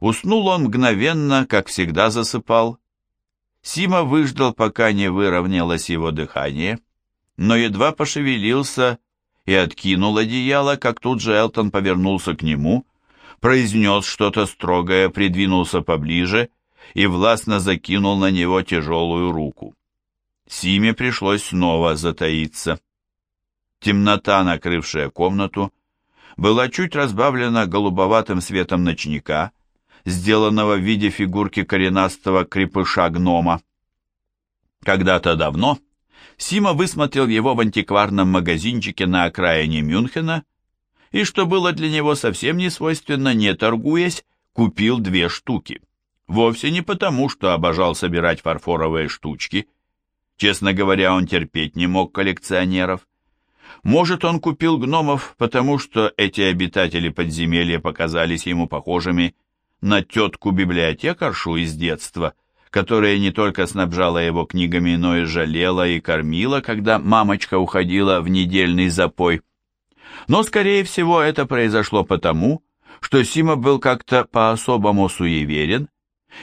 Уснул он мгновенно, как всегда засыпал. Сима выждал, пока не выровнялось его дыхание, но едва пошевелился и откинул одеяло, как тут же Элтон повернулся к нему, произнес что-то строгое, придвинулся поближе и властно закинул на него тяжелую руку. Симе пришлось снова затаиться. Темнота, накрывшая комнату, была чуть разбавлена голубоватым светом ночника, сделанного в виде фигурки коренастого крепыша-гнома. Когда-то давно Сима высмотрел его в антикварном магазинчике на окраине Мюнхена и, что было для него совсем не свойственно, не торгуясь, купил две штуки. Вовсе не потому, что обожал собирать фарфоровые штучки. Честно говоря, он терпеть не мог коллекционеров. Может, он купил гномов, потому что эти обитатели подземелья показались ему похожими на тетку-библиотекаршу из детства, которая не только снабжала его книгами, но и жалела и кормила, когда мамочка уходила в недельный запой. Но, скорее всего, это произошло потому, что Сима был как-то по-особому суеверен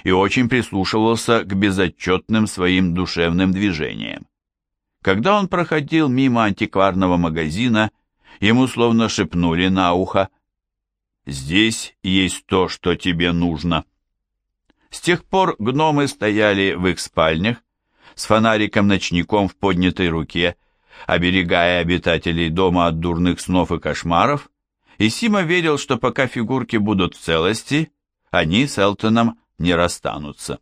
и очень прислушивался к безотчетным своим душевным движениям. Когда он проходил мимо антикварного магазина, ему словно шепнули на ухо «Здесь есть то, что тебе нужно». С тех пор гномы стояли в их спальнях, с фонариком-ночником в поднятой руке, оберегая обитателей дома от дурных снов и кошмаров, и Сима верил, что пока фигурки будут в целости, они с Элтоном не расстанутся.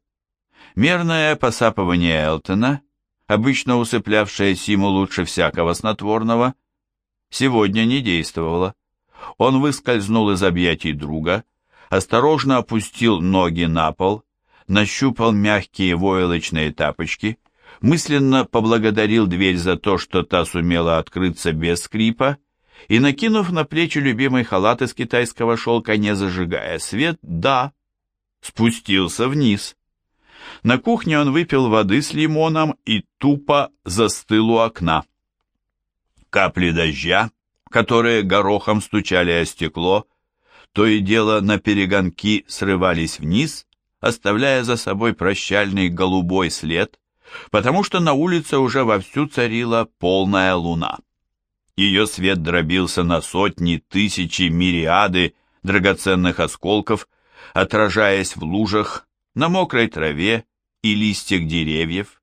Мерное посапывание Элтона — обычно усыплявшая Симу лучше всякого снотворного, сегодня не действовала. Он выскользнул из объятий друга, осторожно опустил ноги на пол, нащупал мягкие войлочные тапочки, мысленно поблагодарил дверь за то, что та сумела открыться без скрипа, и, накинув на плечи любимый халат из китайского шелка, не зажигая свет, да, спустился вниз. На кухне он выпил воды с лимоном и тупо застыл у окна. Капли дождя, которые горохом стучали о стекло, то и дело на перегонки срывались вниз, оставляя за собой прощальный голубой след, потому что на улице уже вовсю царила полная луна. Ее свет дробился на сотни, тысячи, мириады драгоценных осколков, отражаясь в лужах, на мокрой траве и листьях деревьев.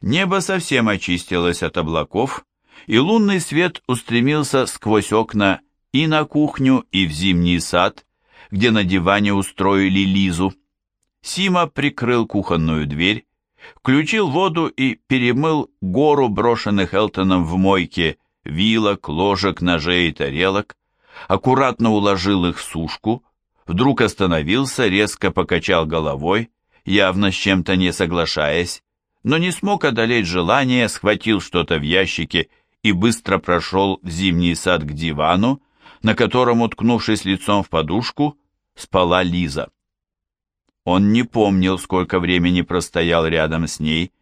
Небо совсем очистилось от облаков, и лунный свет устремился сквозь окна и на кухню, и в зимний сад, где на диване устроили Лизу. Сима прикрыл кухонную дверь, включил воду и перемыл гору брошенных Элтоном в мойке вилок, ложек, ножей и тарелок, аккуратно уложил их в сушку, вдруг остановился, резко покачал головой, явно с чем-то не соглашаясь, но не смог одолеть желание, схватил что-то в ящике и быстро прошел в зимний сад к дивану, на котором, уткнувшись лицом в подушку, спала Лиза. Он не помнил, сколько времени простоял рядом с ней,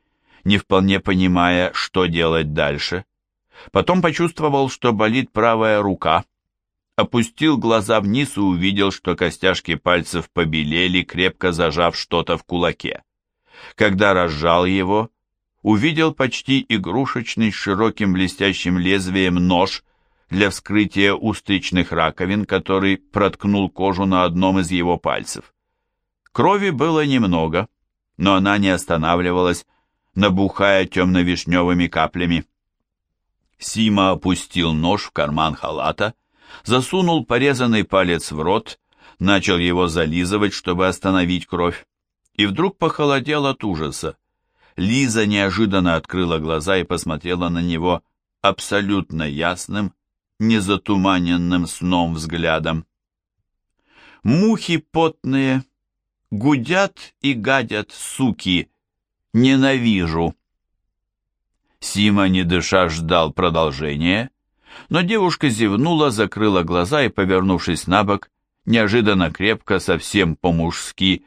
не вполне понимая, что делать дальше. Потом почувствовал, что болит правая рука, опустил глаза вниз и увидел, что костяшки пальцев побелели, крепко зажав что-то в кулаке. Когда разжал его, увидел почти игрушечный с широким блестящим лезвием нож для вскрытия устричных раковин, который проткнул кожу на одном из его пальцев. Крови было немного, но она не останавливалась, набухая темно-вишневыми каплями. Сима опустил нож в карман халата засунул порезанный палец в рот, начал его зализывать, чтобы остановить кровь, и вдруг похолодел от ужаса. Лиза неожиданно открыла глаза и посмотрела на него абсолютно ясным, незатуманенным сном взглядом. Мухи потные, гудят и гадят, суки, ненавижу. Сима, не дыша, ждал продолжения, но девушка зевнула, закрыла глаза и, повернувшись на бок, неожиданно крепко, совсем по-мужски,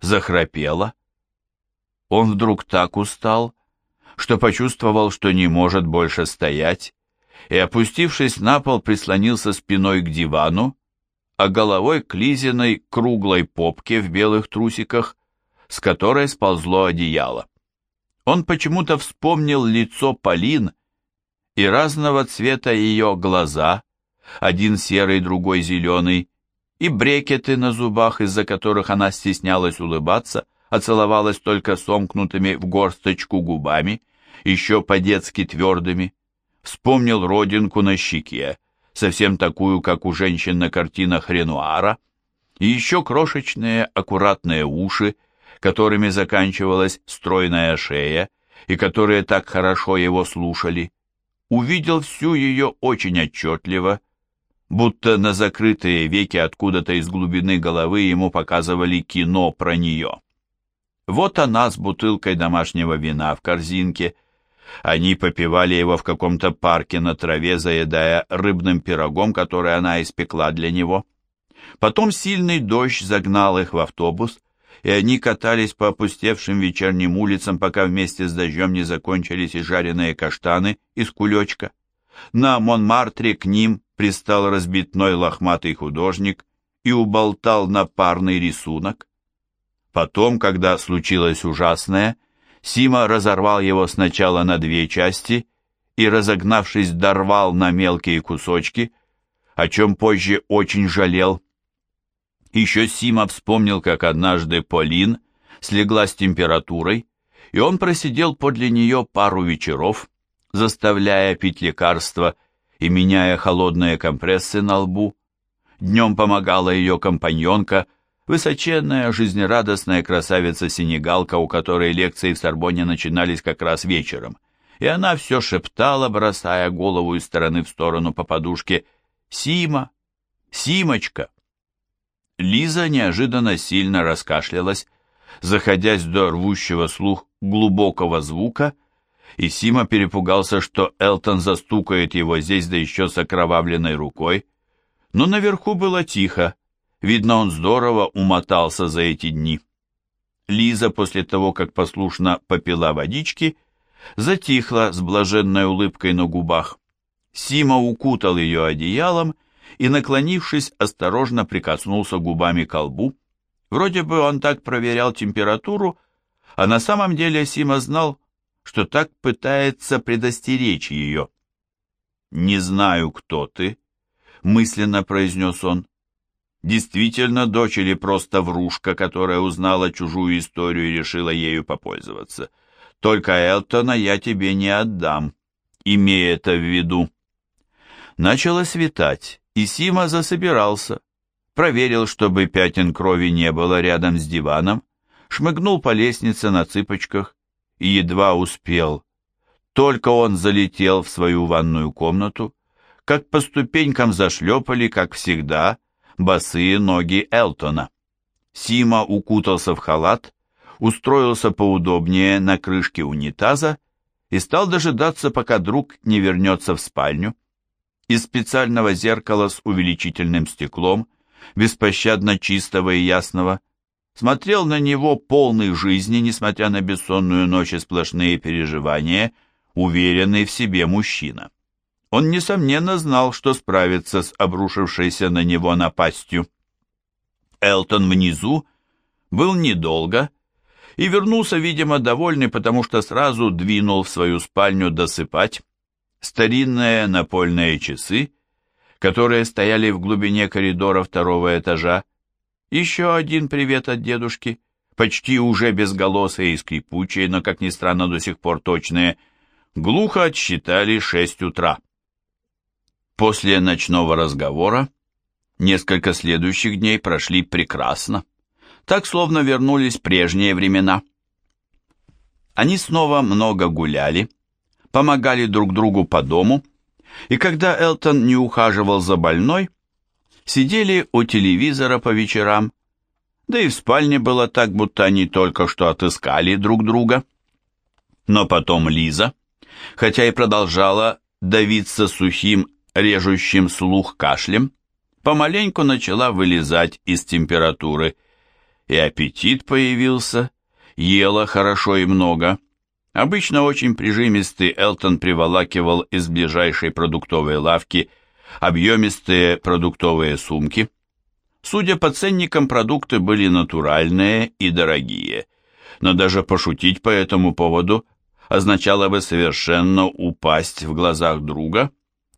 захрапела. Он вдруг так устал, что почувствовал, что не может больше стоять, и, опустившись на пол, прислонился спиной к дивану, а головой к Лизиной круглой попке в белых трусиках, с которой сползло одеяло. Он почему-то вспомнил лицо Полин и разного цвета ее глаза, один серый, другой зеленый, и брекеты на зубах, из-за которых она стеснялась улыбаться, а целовалась только сомкнутыми в горсточку губами, еще по-детски твердыми. Вспомнил родинку на щеке, совсем такую, как у женщин на картинах Ренуара, и еще крошечные аккуратные уши, которыми заканчивалась стройная шея, и которые так хорошо его слушали. Увидел всю ее очень отчетливо, будто на закрытые веки откуда-то из глубины головы ему показывали кино про нее. Вот она с бутылкой домашнего вина в корзинке. Они попивали его в каком-то парке на траве, заедая рыбным пирогом, который она испекла для него. Потом сильный дождь загнал их в автобус, и они катались по опустевшим вечерним улицам, пока вместе с дождем не закончились и жареные каштаны из кулечка. На Монмартре к ним пристал разбитной лохматый художник и уболтал на парный рисунок. Потом, когда случилось ужасное, Сима разорвал его сначала на две части и, разогнавшись, дорвал на мелкие кусочки, о чем позже очень жалел. Еще Сима вспомнил, как однажды Полин слегла с температурой, и он просидел подле нее пару вечеров, заставляя пить лекарства и меняя холодные компрессы на лбу. Днем помогала ее компаньонка, высоченная, жизнерадостная красавица-сенегалка, у которой лекции в Сорбонне начинались как раз вечером. И она все шептала, бросая голову из стороны в сторону по подушке «Сима! Симочка!». Лиза неожиданно сильно раскашлялась, заходясь до рвущего слух глубокого звука, и Сима перепугался, что Элтон застукает его здесь, да еще с окровавленной рукой. Но наверху было тихо, видно, он здорово умотался за эти дни. Лиза, после того, как послушно попила водички, затихла с блаженной улыбкой на губах. Сима укутал ее одеялом и, наклонившись, осторожно прикоснулся губами к лбу. Вроде бы он так проверял температуру, а на самом деле Сима знал, что так пытается предостеречь ее. «Не знаю, кто ты», — мысленно произнес он. «Действительно дочь или просто врушка, которая узнала чужую историю и решила ею попользоваться? Только Элтона я тебе не отдам, имея это в виду». Начало светать, и Сима засобирался. Проверил, чтобы пятен крови не было рядом с диваном, шмыгнул по лестнице на цыпочках, и едва успел. Только он залетел в свою ванную комнату, как по ступенькам зашлепали, как всегда, босые ноги Элтона. Сима укутался в халат, устроился поудобнее на крышке унитаза и стал дожидаться, пока друг не вернется в спальню. Из специального зеркала с увеличительным стеклом, беспощадно чистого и ясного, смотрел на него полный жизни, несмотря на бессонную ночь и сплошные переживания, уверенный в себе мужчина. Он, несомненно, знал, что справится с обрушившейся на него напастью. Элтон внизу был недолго и вернулся, видимо, довольный, потому что сразу двинул в свою спальню досыпать. Старинные напольные часы, которые стояли в глубине коридора второго этажа, еще один привет от дедушки, почти уже безголосые и скрипучие, но, как ни странно, до сих пор точные, глухо отсчитали шесть утра. После ночного разговора несколько следующих дней прошли прекрасно, так словно вернулись прежние времена. Они снова много гуляли, помогали друг другу по дому, и когда Элтон не ухаживал за больной, сидели у телевизора по вечерам, да и в спальне было так, будто они только что отыскали друг друга. Но потом Лиза, хотя и продолжала давиться сухим, режущим слух кашлем, помаленьку начала вылезать из температуры, и аппетит появился, ела хорошо и много. Обычно очень прижимистый Элтон приволакивал из ближайшей продуктовой лавки – объемистые продуктовые сумки. Судя по ценникам, продукты были натуральные и дорогие, но даже пошутить по этому поводу означало бы совершенно упасть в глазах друга,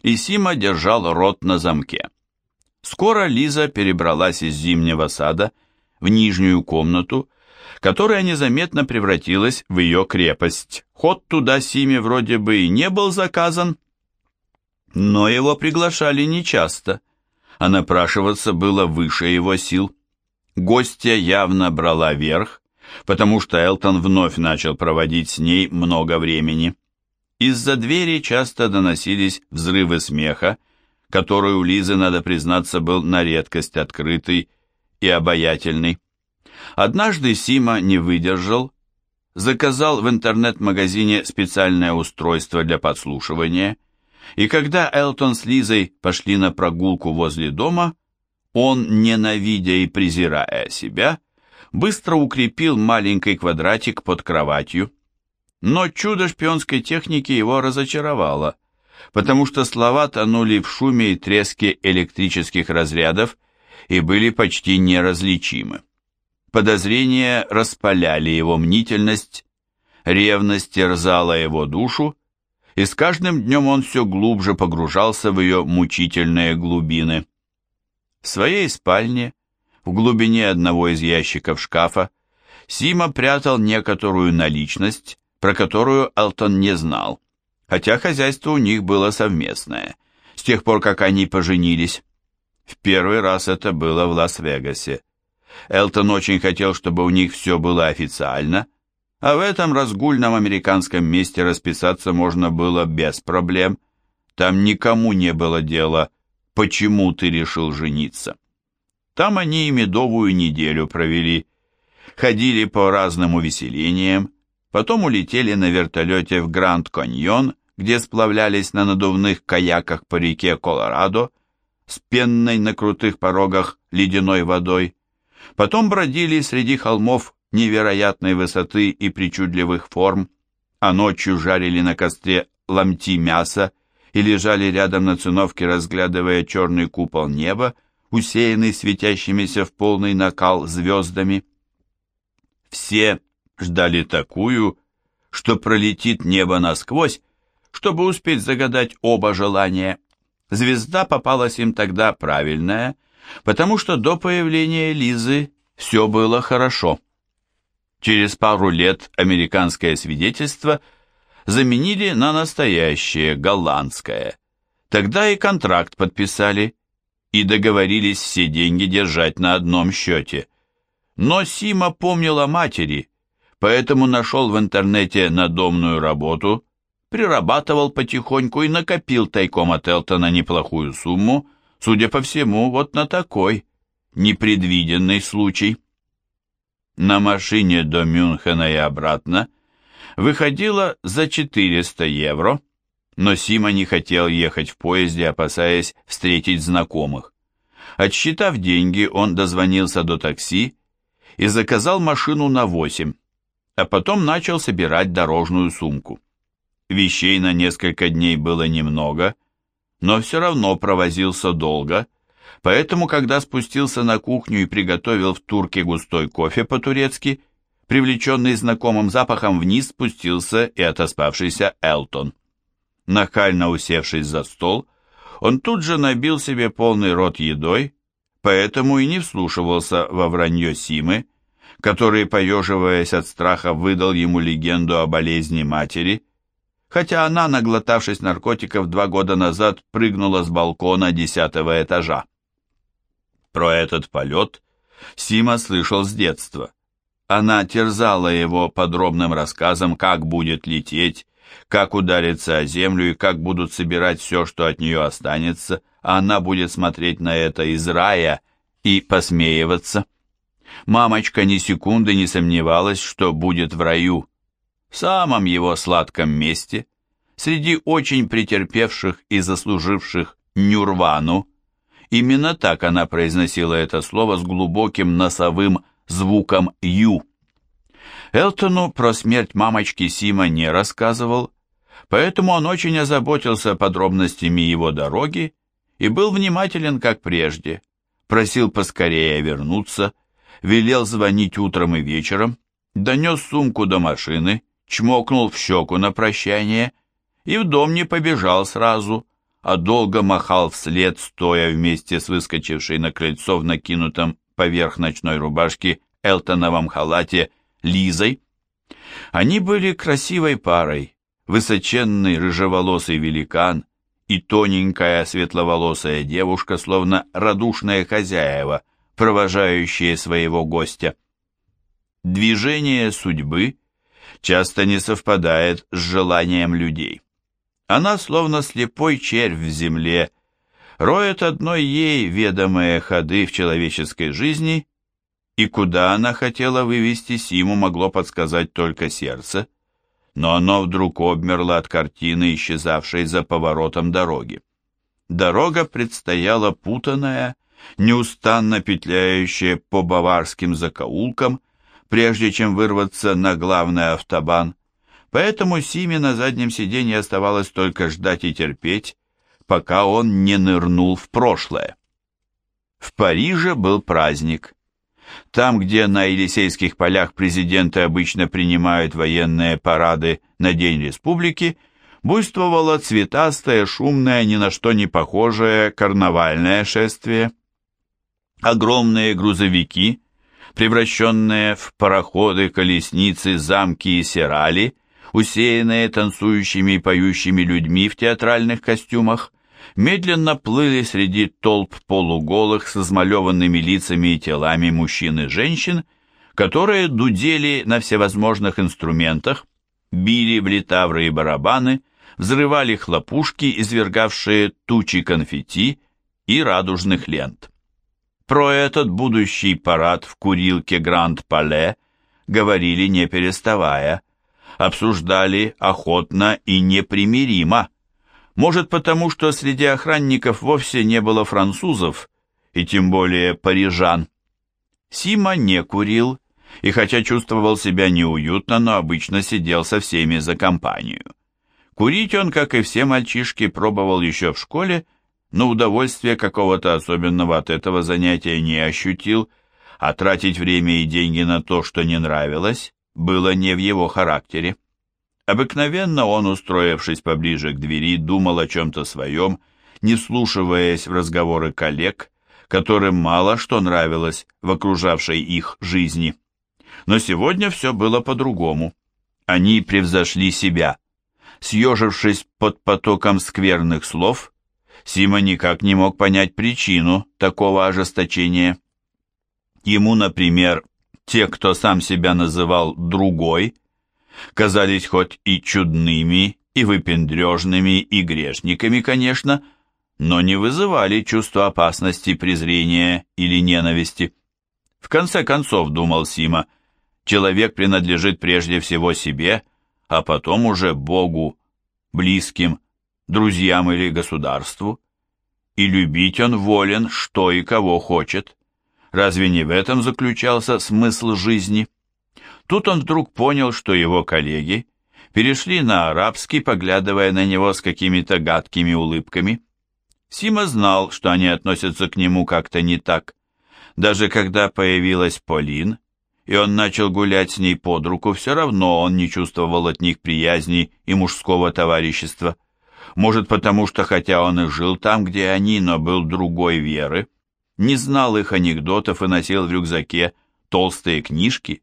и Сима держал рот на замке. Скоро Лиза перебралась из зимнего сада в нижнюю комнату, которая незаметно превратилась в ее крепость. Ход туда Симе вроде бы и не был заказан, но его приглашали нечасто, а напрашиваться было выше его сил. Гостья явно брала верх, потому что Элтон вновь начал проводить с ней много времени. Из-за двери часто доносились взрывы смеха, который у Лизы, надо признаться, был на редкость открытый и обаятельный. Однажды Сима не выдержал, заказал в интернет-магазине специальное устройство для подслушивания, и когда Элтон с Лизой пошли на прогулку возле дома, он, ненавидя и презирая себя, быстро укрепил маленький квадратик под кроватью. Но чудо шпионской техники его разочаровало, потому что слова тонули в шуме и треске электрических разрядов и были почти неразличимы. Подозрения распаляли его мнительность, ревность терзала его душу, и с каждым днем он все глубже погружался в ее мучительные глубины. В своей спальне, в глубине одного из ящиков шкафа, Сима прятал некоторую наличность, про которую Элтон не знал, хотя хозяйство у них было совместное, с тех пор, как они поженились. В первый раз это было в Лас-Вегасе. Элтон очень хотел, чтобы у них все было официально, а в этом разгульном американском месте расписаться можно было без проблем. Там никому не было дела, почему ты решил жениться. Там они и медовую неделю провели, ходили по разным увеселениям, потом улетели на вертолете в Гранд-Каньон, где сплавлялись на надувных каяках по реке Колорадо, с пенной на крутых порогах ледяной водой, потом бродили среди холмов невероятной высоты и причудливых форм, а ночью жарили на костре ломти мяса и лежали рядом на циновке, разглядывая черный купол неба, усеянный светящимися в полный накал звездами. Все ждали такую, что пролетит небо насквозь, чтобы успеть загадать оба желания. Звезда попалась им тогда правильная, потому что до появления Лизы все было хорошо. Через пару лет американское свидетельство заменили на настоящее, голландское. Тогда и контракт подписали, и договорились все деньги держать на одном счете. Но Сима помнила матери, поэтому нашел в интернете надомную работу, прирабатывал потихоньку и накопил тайком от Элтона неплохую сумму, судя по всему, вот на такой непредвиденный случай на машине до Мюнхена и обратно выходило за 400 евро, но Сима не хотел ехать в поезде, опасаясь встретить знакомых. Отсчитав деньги, он дозвонился до такси и заказал машину на 8, а потом начал собирать дорожную сумку. Вещей на несколько дней было немного, но все равно провозился долго, Поэтому, когда спустился на кухню и приготовил в турке густой кофе по-турецки, привлеченный знакомым запахом вниз спустился и отоспавшийся Элтон. Нахально усевшись за стол, он тут же набил себе полный рот едой, поэтому и не вслушивался во вранье Симы, который, поеживаясь от страха, выдал ему легенду о болезни матери, хотя она, наглотавшись наркотиков, два года назад прыгнула с балкона десятого этажа. Про этот полет Сима слышал с детства. Она терзала его подробным рассказом, как будет лететь, как удариться о землю и как будут собирать все, что от нее останется, а она будет смотреть на это из рая и посмеиваться. Мамочка ни секунды не сомневалась, что будет в раю, в самом его сладком месте, среди очень претерпевших и заслуживших нюрвану, Именно так она произносила это слово с глубоким носовым звуком «ю». Элтону про смерть мамочки Сима не рассказывал, поэтому он очень озаботился подробностями его дороги и был внимателен, как прежде. просил поскорее вернуться, велел звонить утром и вечером, донес сумку до машины, чмокнул в щеку на прощание и в дом не побежал сразу, а долго махал вслед, стоя вместе с выскочившей на крыльцо в накинутом поверх ночной рубашки элтоновом халате Лизой. Они были красивой парой, высоченный рыжеволосый великан и тоненькая светловолосая девушка, словно радушные хозяева, провожающие своего гостя. Движение судьбы часто не совпадает с желанием людей. Она, словно слепой червь в земле, роет одной ей ведомые ходы в человеческой жизни, и куда она хотела вывести Симу, могло подсказать только сердце, но оно вдруг обмерло от картины, исчезавшей за поворотом дороги. Дорога предстояла путанная, неустанно петляющая по баварским закоулкам, прежде чем вырваться на главный автобан, Поэтому Симе на заднем сиденье оставалось только ждать и терпеть, пока он не нырнул в прошлое. В Париже был праздник. Там, где на Елисейских полях президенты обычно принимают военные парады на День Республики, буйствовало цветастое, шумное, ни на что не похожее карнавальное шествие. Огромные грузовики, превращенные в пароходы, колесницы, замки и сирали – усеянные танцующими и поющими людьми в театральных костюмах, медленно плыли среди толп полуголых с измалеванными лицами и телами мужчин и женщин, которые дудели на всевозможных инструментах, били в литавры и барабаны, взрывали хлопушки, извергавшие тучи конфетти и радужных лент. Про этот будущий парад в курилке Гранд-Пале говорили не переставая, обсуждали охотно и непримиримо. Может потому, что среди охранников вовсе не было французов, и тем более парижан. Сима не курил, и хотя чувствовал себя неуютно, но обычно сидел со всеми за компанию. Курить он, как и все мальчишки, пробовал еще в школе, но удовольствия какого-то особенного от этого занятия не ощутил, а тратить время и деньги на то, что не нравилось, было не в его характере. Обыкновенно он, устроившись поближе к двери, думал о чем-то своем, не вслушиваясь в разговоры коллег, которым мало что нравилось в окружавшей их жизни. Но сегодня все было по-другому. Они превзошли себя. Съежившись под потоком скверных слов, Сима никак не мог понять причину такого ожесточения. Ему, например, те, кто сам себя называл «другой», казались хоть и чудными, и выпендрежными, и грешниками, конечно, но не вызывали чувства опасности, презрения или ненависти. В конце концов, думал Сима, человек принадлежит прежде всего себе, а потом уже Богу, близким, друзьям или государству, и любить он волен, что и кого хочет. Разве не в этом заключался смысл жизни? Тут он вдруг понял, что его коллеги перешли на арабский, поглядывая на него с какими-то гадкими улыбками. Сима знал, что они относятся к нему как-то не так. Даже когда появилась Полин, и он начал гулять с ней под руку, все равно он не чувствовал от них приязни и мужского товарищества. Может, потому что, хотя он и жил там, где они, но был другой веры, не знал их анекдотов и носил в рюкзаке толстые книжки.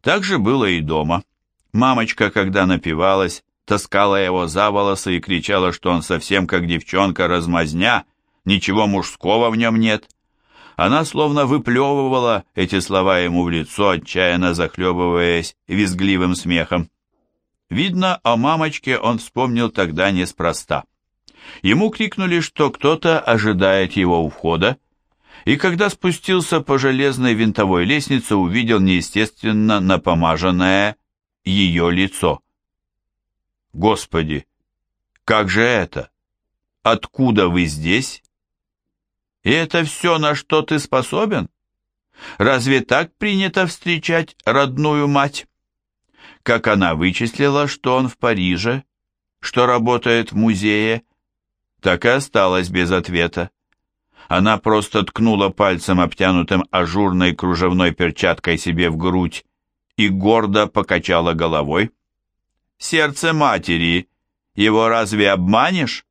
Так же было и дома. Мамочка, когда напивалась, таскала его за волосы и кричала, что он совсем как девчонка размазня, ничего мужского в нем нет. Она словно выплевывала эти слова ему в лицо, отчаянно захлебываясь визгливым смехом. Видно, о мамочке он вспомнил тогда неспроста. Ему крикнули, что кто-то ожидает его у входа, и когда спустился по железной винтовой лестнице, увидел неестественно напомаженное ее лицо. «Господи, как же это? Откуда вы здесь? И это все, на что ты способен? Разве так принято встречать родную мать?» Как она вычислила, что он в Париже, что работает в музее, так и осталась без ответа. Она просто ткнула пальцем, обтянутым ажурной кружевной перчаткой себе в грудь, и гордо покачала головой. «Сердце матери, его разве обманешь?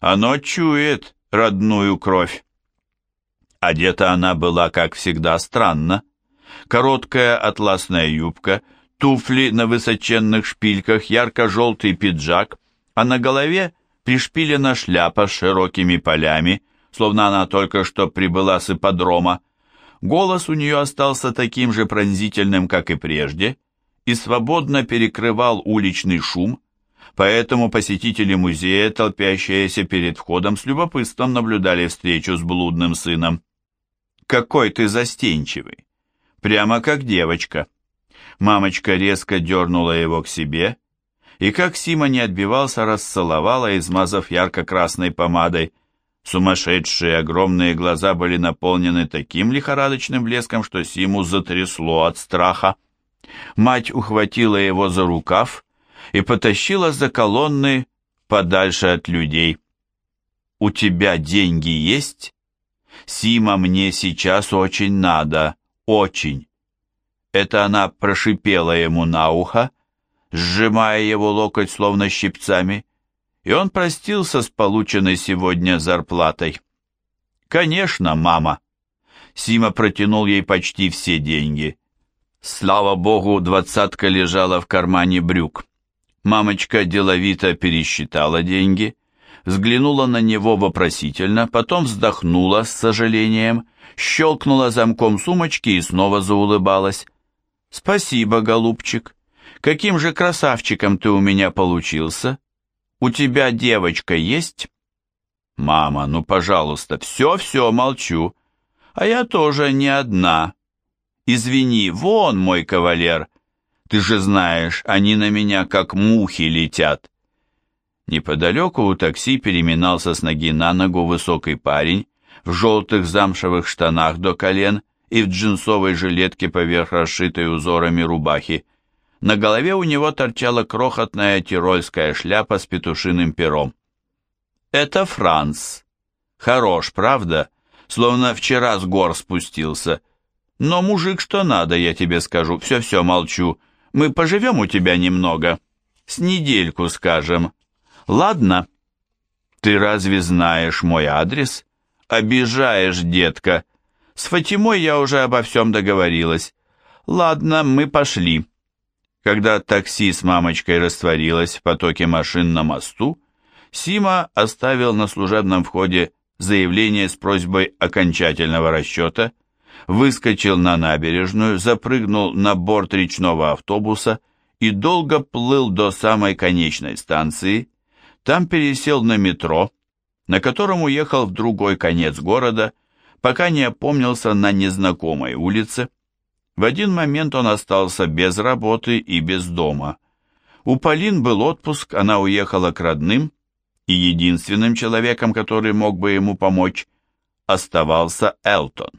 Оно чует родную кровь». Одета она была, как всегда, странно. Короткая атласная юбка, туфли на высоченных шпильках, ярко-желтый пиджак, а на голове пришпилена шляпа с широкими полями, словно она только что прибыла с ипподрома. Голос у нее остался таким же пронзительным, как и прежде, и свободно перекрывал уличный шум, поэтому посетители музея, толпящиеся перед входом, с любопытством наблюдали встречу с блудным сыном. «Какой ты застенчивый! Прямо как девочка!» Мамочка резко дернула его к себе, и как Сима не отбивался, расцеловала, измазав ярко-красной помадой, Сумасшедшие огромные глаза были наполнены таким лихорадочным блеском, что Симу затрясло от страха. Мать ухватила его за рукав и потащила за колонны подальше от людей. «У тебя деньги есть?» «Сима, мне сейчас очень надо, очень». Это она прошипела ему на ухо, сжимая его локоть словно щипцами, и он простился с полученной сегодня зарплатой. «Конечно, мама!» Сима протянул ей почти все деньги. Слава богу, двадцатка лежала в кармане брюк. Мамочка деловито пересчитала деньги, взглянула на него вопросительно, потом вздохнула с сожалением, щелкнула замком сумочки и снова заулыбалась. «Спасибо, голубчик. Каким же красавчиком ты у меня получился!» «У тебя девочка есть?» «Мама, ну, пожалуйста, все-все, молчу. А я тоже не одна. Извини, вон мой кавалер. Ты же знаешь, они на меня как мухи летят». Неподалеку у такси переминался с ноги на ногу высокий парень в желтых замшевых штанах до колен и в джинсовой жилетке поверх расшитой узорами рубахи. На голове у него торчала крохотная тирольская шляпа с петушиным пером. «Это Франц. Хорош, правда? Словно вчера с гор спустился. Но мужик что надо, я тебе скажу. Все-все, молчу. Мы поживем у тебя немного. С недельку, скажем. Ладно?» «Ты разве знаешь мой адрес?» «Обижаешь, детка. С Фатимой я уже обо всем договорилась. Ладно, мы пошли». Когда такси с мамочкой растворилось в потоке машин на мосту, Сима оставил на служебном входе заявление с просьбой окончательного расчета, выскочил на набережную, запрыгнул на борт речного автобуса и долго плыл до самой конечной станции, там пересел на метро, на котором уехал в другой конец города, пока не опомнился на незнакомой улице, в один момент он остался без работы и без дома. У Полин был отпуск, она уехала к родным, и единственным человеком, который мог бы ему помочь, оставался Элтон.